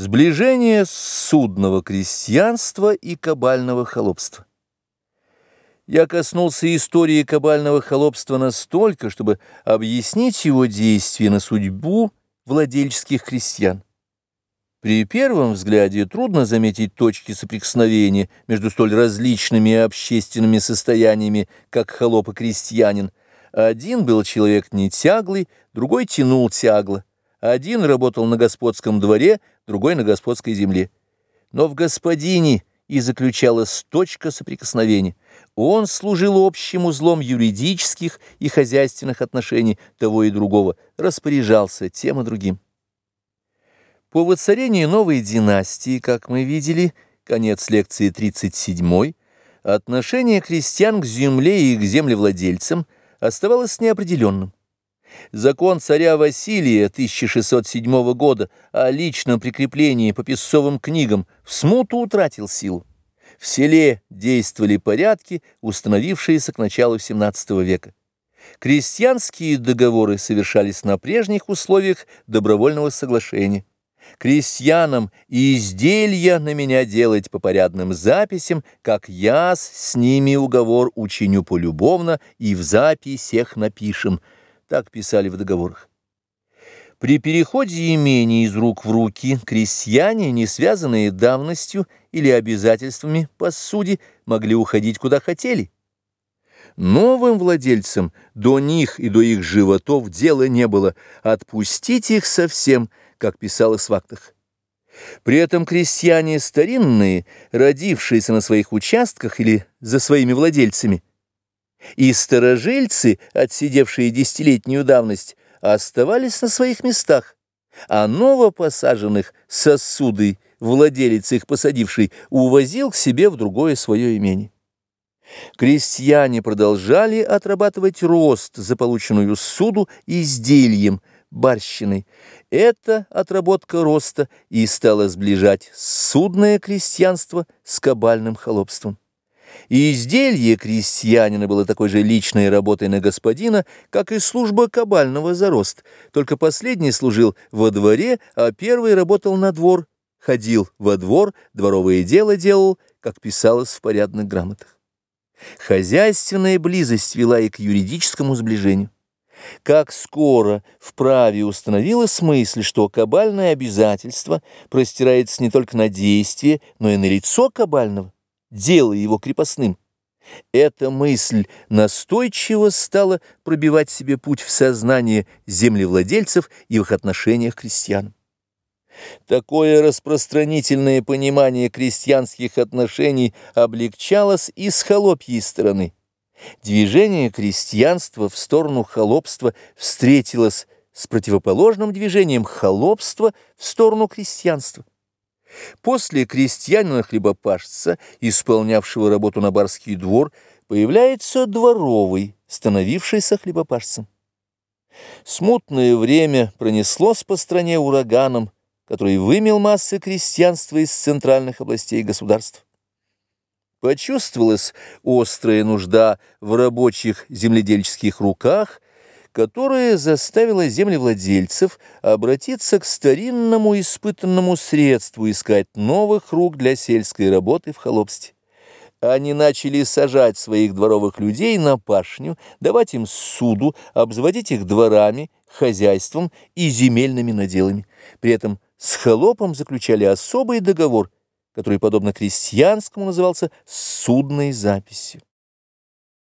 Сближение судного крестьянства и кабального холопства. Я коснулся истории кабального холопства настолько, чтобы объяснить его действие на судьбу владельческих крестьян. При первом взгляде трудно заметить точки соприкосновения между столь различными общественными состояниями, как холоп и крестьянин. Один был человек не тяглый, другой тянул тягло. Один работал на господском дворе, другой на господской земле. Но в господине и заключалась точка соприкосновения. Он служил общим узлом юридических и хозяйственных отношений того и другого, распоряжался тем и другим. По воцарении новой династии, как мы видели, конец лекции 37 отношение крестьян к земле и к землевладельцам оставалось неопределенным. Закон царя Василия 1607 года о личном прикреплении по писцовым книгам в смуту утратил силу. В селе действовали порядки, установившиеся к началу XVII века. Крестьянские договоры совершались на прежних условиях добровольного соглашения. Крестьянам изделия на меня делать по порядным записям, как я с ними уговор учиню полюбовно и в записях напишем – так писали в договорах. При переходе имения из рук в руки крестьяне, не связанные давностью или обязательствами по суде, могли уходить куда хотели. Новым владельцам до них и до их животов дела не было, отпустить их совсем, как писалось в актах. При этом крестьяне старинные, родившиеся на своих участках или за своими владельцами, и старожильцы, отсидевшие десятилетнюю давность, оставались на своих местах, а новопосаженных сосуды, владелец их посадивший, увозил к себе в другое свое имение. Крестьяне продолжали отрабатывать рост за полученную суду изделием, барщиной. Эта отработка роста и стала сближать судное крестьянство с кабальным холопством. И изделие крестьянина было такой же личной работой на господина, как и служба кабального за рост, только последний служил во дворе, а первый работал на двор, ходил во двор, дворовое дело делал, как писалось в порядных грамотах. Хозяйственная близость вела и к юридическому сближению. Как скоро в праве установилась мысль, что кабальное обязательство простирается не только на действие, но и на лицо кабального, делая его крепостным. Эта мысль настойчиво стала пробивать себе путь в сознание землевладельцев и в их отношениях к крестьянам. Такое распространительное понимание крестьянских отношений облегчалось и с холопьей стороны. Движение крестьянства в сторону холопства встретилось с противоположным движением холопства в сторону крестьянства. После крестьянина-хлебопашца, исполнявшего работу на барский двор, появляется дворовый, становившийся хлебопашцем. Смутное время пронеслось по стране ураганом, который вымел массы крестьянства из центральных областей государств. Почувствовалась острая нужда в рабочих земледельческих руках – которая заставила землевладельцев обратиться к старинному испытанному средству искать новых рук для сельской работы в холопстве. Они начали сажать своих дворовых людей на пашню, давать им суду, обзаводить их дворами, хозяйством и земельными наделами. При этом с холопом заключали особый договор, который, подобно крестьянскому, назывался судной записью.